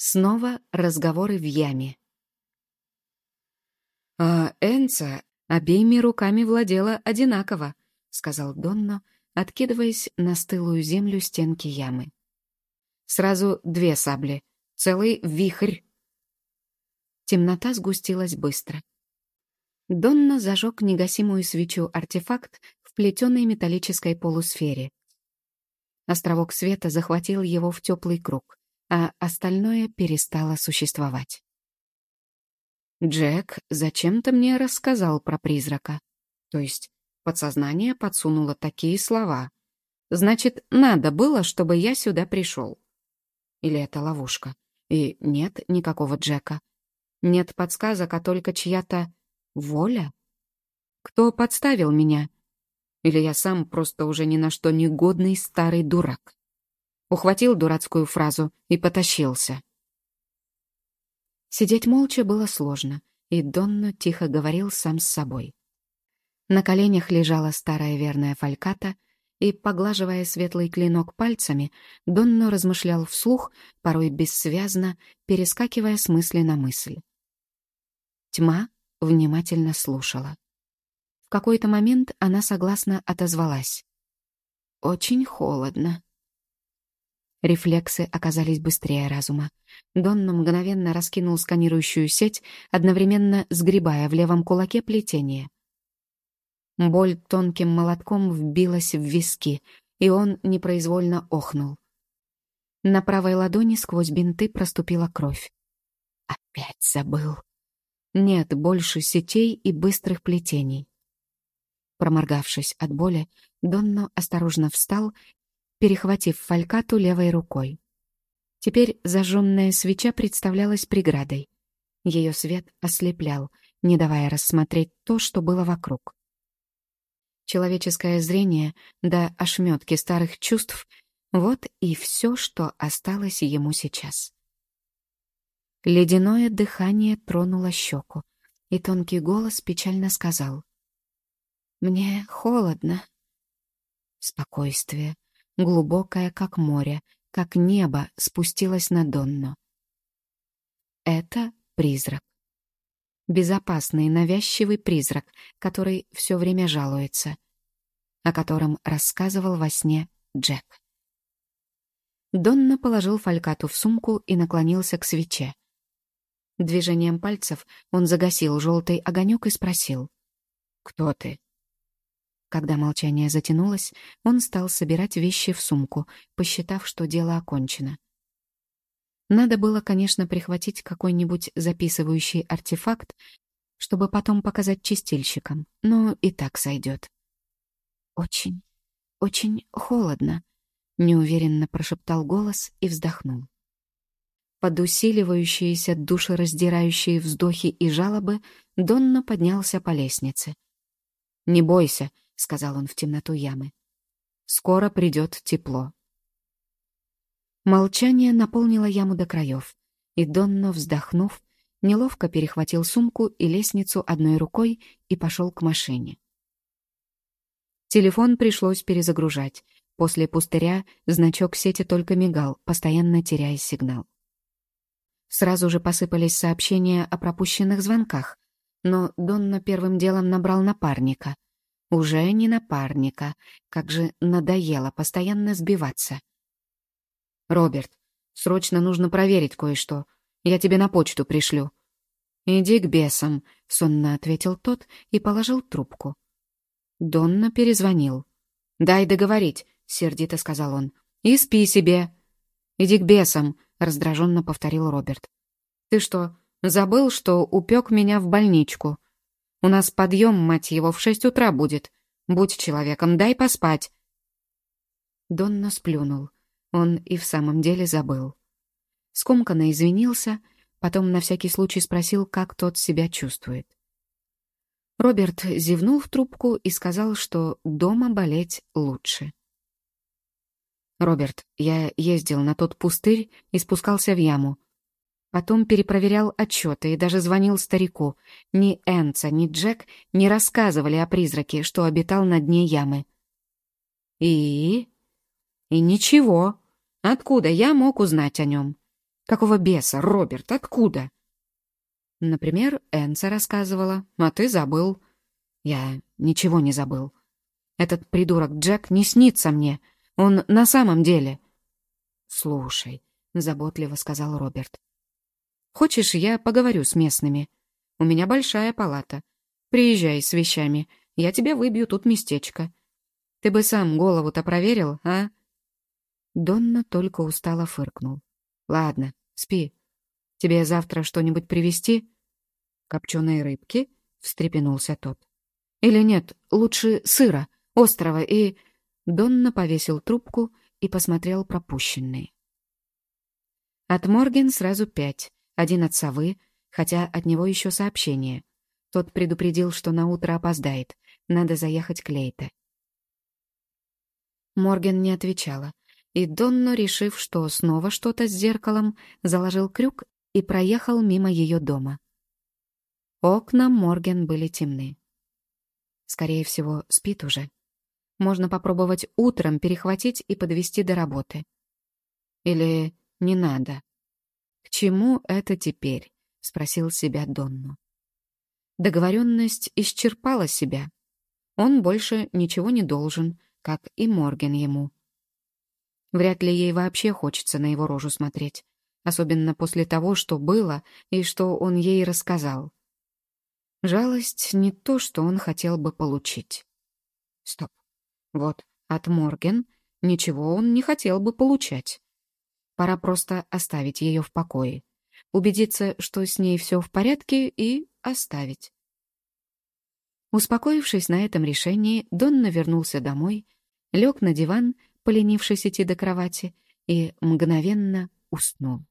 Снова разговоры в яме. «А Энца обеими руками владела одинаково», — сказал Донно, откидываясь на стылую землю стенки ямы. «Сразу две сабли, целый вихрь». Темнота сгустилась быстро. Донно зажег негасимую свечу-артефакт в плетеной металлической полусфере. Островок света захватил его в теплый круг а остальное перестало существовать. Джек зачем-то мне рассказал про призрака. То есть подсознание подсунуло такие слова. Значит, надо было, чтобы я сюда пришел. Или это ловушка? И нет никакого Джека. Нет подсказок, а только чья-то воля? Кто подставил меня? Или я сам просто уже ни на что не годный старый дурак? Ухватил дурацкую фразу и потащился. Сидеть молча было сложно, и Донно тихо говорил сам с собой. На коленях лежала старая верная фальката, и, поглаживая светлый клинок пальцами, Донно размышлял вслух, порой бессвязно, перескакивая с мысли на мысль. Тьма внимательно слушала. В какой-то момент она согласно отозвалась. «Очень холодно». Рефлексы оказались быстрее разума. Донна мгновенно раскинул сканирующую сеть, одновременно сгребая в левом кулаке плетение. Боль тонким молотком вбилась в виски, и он непроизвольно охнул. На правой ладони сквозь бинты проступила кровь. Опять забыл. Нет больше сетей и быстрых плетений. Проморгавшись от боли, Донно осторожно встал перехватив фалькату левой рукой. Теперь зажженная свеча представлялась преградой. Ее свет ослеплял, не давая рассмотреть то, что было вокруг. Человеческое зрение до ошметки старых чувств — вот и все, что осталось ему сейчас. Ледяное дыхание тронуло щеку, и тонкий голос печально сказал. «Мне холодно». Спокойствие, глубокая, как море, как небо, спустилась на Донно. Это призрак. Безопасный, навязчивый призрак, который все время жалуется, о котором рассказывал во сне Джек. Донна положил фалькату в сумку и наклонился к свече. Движением пальцев он загасил желтый огонек и спросил. «Кто ты?» Когда молчание затянулось, он стал собирать вещи в сумку, посчитав, что дело окончено. Надо было, конечно, прихватить какой-нибудь записывающий артефакт, чтобы потом показать чистильщикам, но и так сойдет. «Очень, очень холодно», — неуверенно прошептал голос и вздохнул. Под усиливающиеся душераздирающие вздохи и жалобы Донна поднялся по лестнице. «Не бойся», — сказал он в темноту ямы. «Скоро придет тепло». Молчание наполнило яму до краев, и Донно, вздохнув, неловко перехватил сумку и лестницу одной рукой и пошел к машине. Телефон пришлось перезагружать. После пустыря значок сети только мигал, постоянно теряя сигнал. Сразу же посыпались сообщения о пропущенных звонках, но Донно первым делом набрал напарника — уже не напарника. Как же надоело постоянно сбиваться. «Роберт, срочно нужно проверить кое-что. Я тебе на почту пришлю». «Иди к бесам», — сонно ответил тот и положил трубку. Донна перезвонил. «Дай договорить», — сердито сказал он. «И спи себе». «Иди к бесам», — раздраженно повторил Роберт. «Ты что, забыл, что упек меня в больничку?» У нас подъем, мать его, в шесть утра будет. Будь человеком, дай поспать». Донна сплюнул. Он и в самом деле забыл. Скомканно извинился, потом на всякий случай спросил, как тот себя чувствует. Роберт зевнул в трубку и сказал, что дома болеть лучше. «Роберт, я ездил на тот пустырь и спускался в яму. Потом перепроверял отчеты и даже звонил старику. Ни Энца, ни Джек не рассказывали о призраке, что обитал на дне ямы. И? И ничего. Откуда я мог узнать о нем? Какого беса, Роберт, откуда? Например, Энса рассказывала, а ты забыл. Я ничего не забыл. Этот придурок Джек не снится мне. Он на самом деле... Слушай, — заботливо сказал Роберт. Хочешь, я поговорю с местными? У меня большая палата. Приезжай с вещами. Я тебе выбью тут местечко. Ты бы сам голову-то проверил, а? Донна только устало фыркнул. Ладно, спи. Тебе завтра что-нибудь привезти? Копченые рыбки? Встрепенулся тот. Или нет, лучше сыра, острого и... Донна повесил трубку и посмотрел пропущенные. От Морген сразу пять, один от совы, хотя от него еще сообщение. Тот предупредил, что на утро опоздает, надо заехать к Лейте. Морген не отвечала, и Донно, решив, что снова что-то с зеркалом, заложил крюк и проехал мимо ее дома. Окна Морген были темны. Скорее всего, спит уже. Можно попробовать утром перехватить и подвести до работы. Или не надо. «К чему это теперь?» — спросил себя Донну. Договоренность исчерпала себя. Он больше ничего не должен, как и Морген ему. Вряд ли ей вообще хочется на его рожу смотреть, особенно после того, что было и что он ей рассказал. Жалость — не то, что он хотел бы получить. Стоп. Вот, от Морген ничего он не хотел бы получать. Пора просто оставить ее в покое. Убедиться, что с ней все в порядке, и оставить. Успокоившись на этом решении, Донна вернулся домой, лег на диван, поленившись идти до кровати, и мгновенно уснул.